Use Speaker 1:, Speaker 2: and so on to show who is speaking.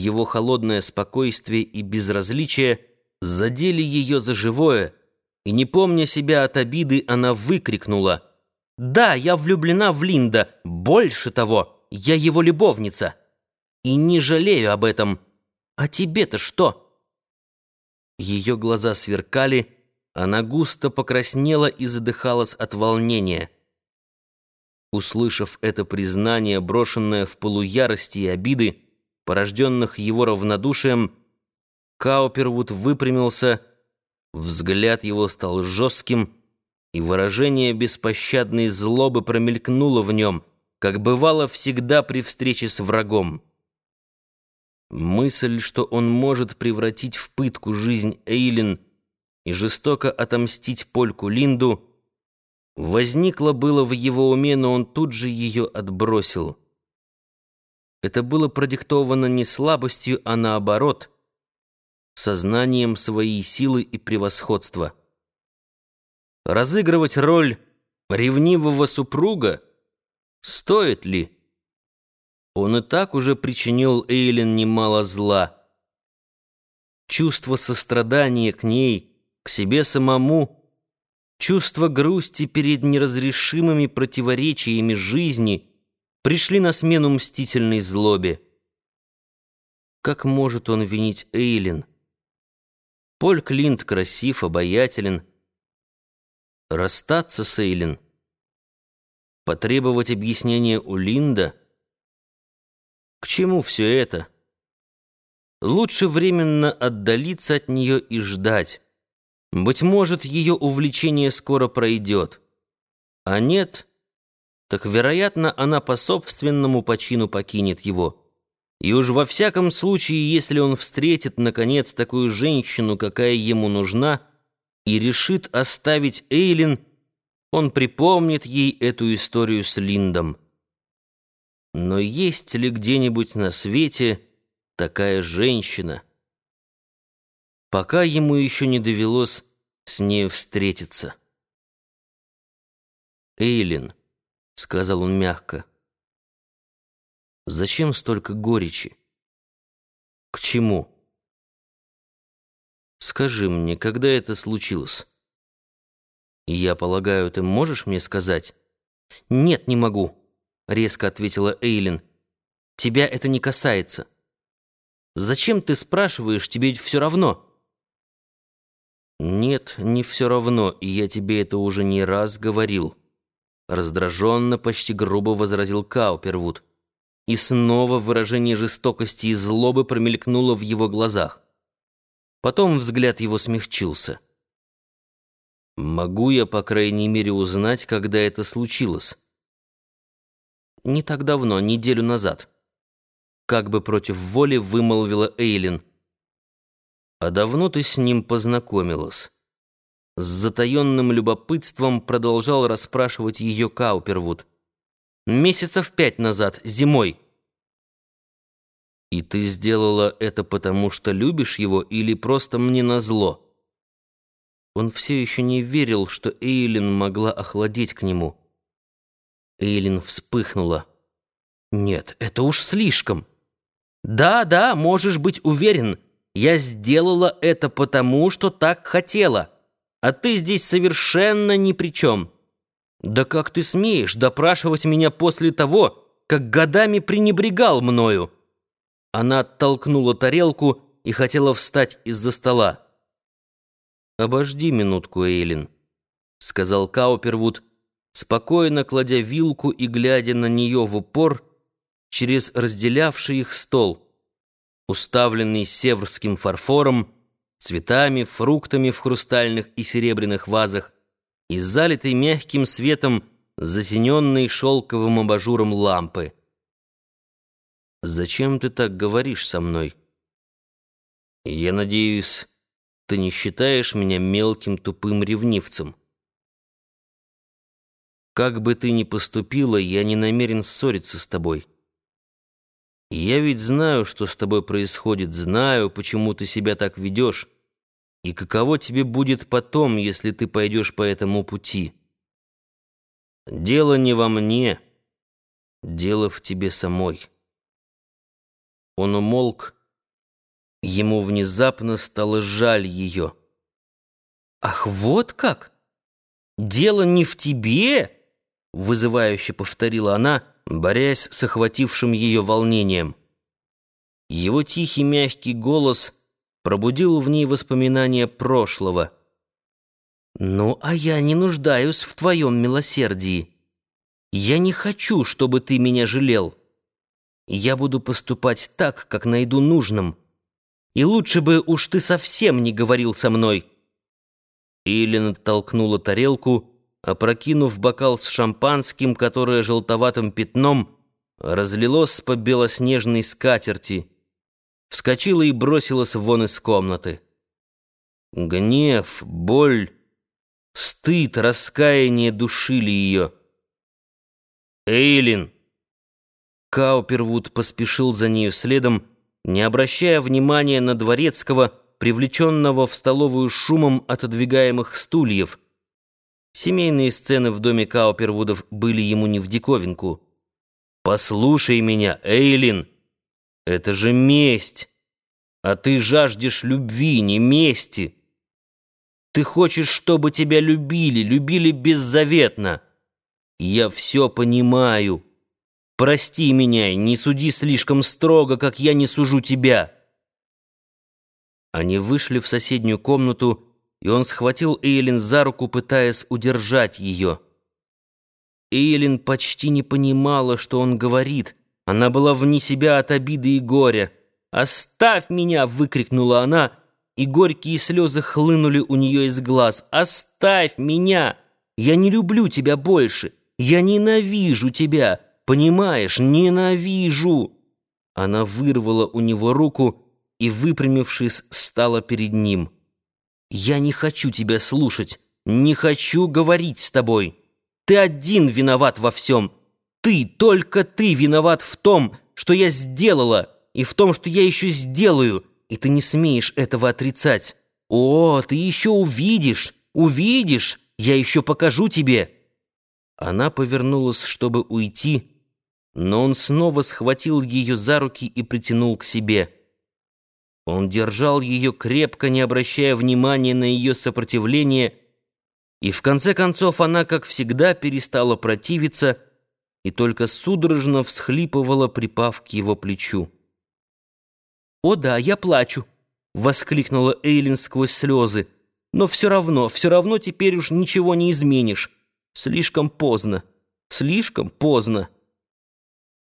Speaker 1: Его холодное спокойствие и безразличие задели ее за живое, и, не помня себя от обиды, она выкрикнула «Да, я влюблена в Линда, больше того, я его любовница, и не жалею об этом. А тебе-то что?» Ее глаза сверкали, она густо покраснела и задыхалась от волнения. Услышав это признание, брошенное в полуярости и обиды, порожденных его равнодушием, Каупервуд выпрямился, взгляд его стал жестким, и выражение беспощадной злобы промелькнуло в нем, как бывало всегда при встрече с врагом. Мысль, что он может превратить в пытку жизнь Эйлин и жестоко отомстить Польку Линду, возникла было в его уме, но он тут же ее отбросил. Это было продиктовано не слабостью, а наоборот, сознанием своей силы и превосходства. Разыгрывать роль ревнивого супруга стоит ли? Он и так уже причинил Эйлин немало зла. Чувство сострадания к ней, к себе самому, чувство грусти перед неразрешимыми противоречиями жизни — пришли на смену мстительной злобе. Как может он винить Эйлин? Поль Клинт красив, обаятелен. Расстаться с Эйлин? Потребовать объяснения у Линда? К чему все это? Лучше временно отдалиться от нее и ждать. Быть может, ее увлечение скоро пройдет. А нет — так, вероятно, она по собственному почину покинет его. И уж во всяком случае, если он встретит, наконец, такую женщину, какая ему нужна, и решит оставить Эйлин, он припомнит ей эту историю с Линдом. Но есть ли где-нибудь на свете такая женщина? Пока ему еще не довелось с нею встретиться. Эйлин. — сказал он мягко. «Зачем столько горечи? К чему? Скажи мне, когда это случилось?» «Я полагаю, ты можешь мне сказать?» «Нет, не могу», — резко ответила Эйлин. «Тебя это не касается. Зачем ты спрашиваешь? Тебе ведь все равно». «Нет, не все равно, и я тебе это уже не раз говорил». Раздраженно, почти грубо возразил Каупервуд. И снова выражение жестокости и злобы промелькнуло в его глазах. Потом взгляд его смягчился. «Могу я, по крайней мере, узнать, когда это случилось?» «Не так давно, неделю назад», — как бы против воли вымолвила Эйлин. «А давно ты с ним познакомилась?» С затаенным любопытством продолжал расспрашивать ее Каупервуд. «Месяцев пять назад, зимой». «И ты сделала это потому, что любишь его, или просто мне назло?» Он все еще не верил, что Эйлин могла охладеть к нему. Эйлин вспыхнула. «Нет, это уж слишком. Да, да, можешь быть уверен, я сделала это потому, что так хотела» а ты здесь совершенно ни при чем. Да как ты смеешь допрашивать меня после того, как годами пренебрегал мною?» Она оттолкнула тарелку и хотела встать из-за стола. «Обожди минутку, Эйлин», — сказал Каупервуд, спокойно кладя вилку и глядя на нее в упор через разделявший их стол, уставленный северским фарфором, цветами, фруктами в хрустальных и серебряных вазах и залитой мягким светом, затененной шелковым абажуром лампы. «Зачем ты так говоришь со мной? Я надеюсь, ты не считаешь меня мелким тупым ревнивцем?» Как бы ты ни поступила, я не намерен ссориться с тобой. Я ведь знаю, что с тобой происходит, знаю, почему ты себя так ведешь, и каково тебе будет потом, если ты пойдешь по этому пути. Дело не во мне, дело в тебе самой. Он умолк, Ему внезапно стало жаль ее. «Ах, вот как! Дело не в тебе!» — вызывающе повторила она, борясь с охватившим ее волнением. Его тихий мягкий голос пробудил в ней воспоминания прошлого. «Ну, а я не нуждаюсь в твоем милосердии. Я не хочу, чтобы ты меня жалел. Я буду поступать так, как найду нужным. И лучше бы уж ты совсем не говорил со мной». Илин толкнула тарелку, опрокинув бокал с шампанским, которое желтоватым пятном разлилось по белоснежной скатерти, вскочила и бросилась вон из комнаты. Гнев, боль, стыд, раскаяние душили ее. «Эйлин!» Каупервуд поспешил за нею следом, не обращая внимания на дворецкого, привлеченного в столовую шумом отодвигаемых стульев. Семейные сцены в доме Каупервудов были ему не в диковинку. «Послушай меня, Эйлин, это же месть, а ты жаждешь любви, не мести. Ты хочешь, чтобы тебя любили, любили беззаветно. Я все понимаю». Прости меня, не суди слишком строго, как я не сужу тебя». Они вышли в соседнюю комнату, и он схватил Эйлин за руку, пытаясь удержать ее. Эйлин почти не понимала, что он говорит. Она была вне себя от обиды и горя. «Оставь меня!» — выкрикнула она, и горькие слезы хлынули у нее из глаз. «Оставь меня! Я не люблю тебя больше! Я ненавижу тебя!» Понимаешь, ненавижу!» Она вырвала у него руку и, выпрямившись, стала перед ним. «Я не хочу тебя слушать, не хочу говорить с тобой. Ты один виноват во всем. Ты, только ты виноват в том, что я сделала, и в том, что я еще сделаю, и ты не смеешь этого отрицать. О, ты еще увидишь, увидишь, я еще покажу тебе». Она повернулась, чтобы уйти, но он снова схватил ее за руки и притянул к себе. Он держал ее крепко, не обращая внимания на ее сопротивление, и в конце концов она, как всегда, перестала противиться и только судорожно всхлипывала, припав к его плечу. «О да, я плачу!» — воскликнула Эйлин сквозь слезы. «Но все равно, все равно теперь уж ничего не изменишь. Слишком поздно, слишком поздно».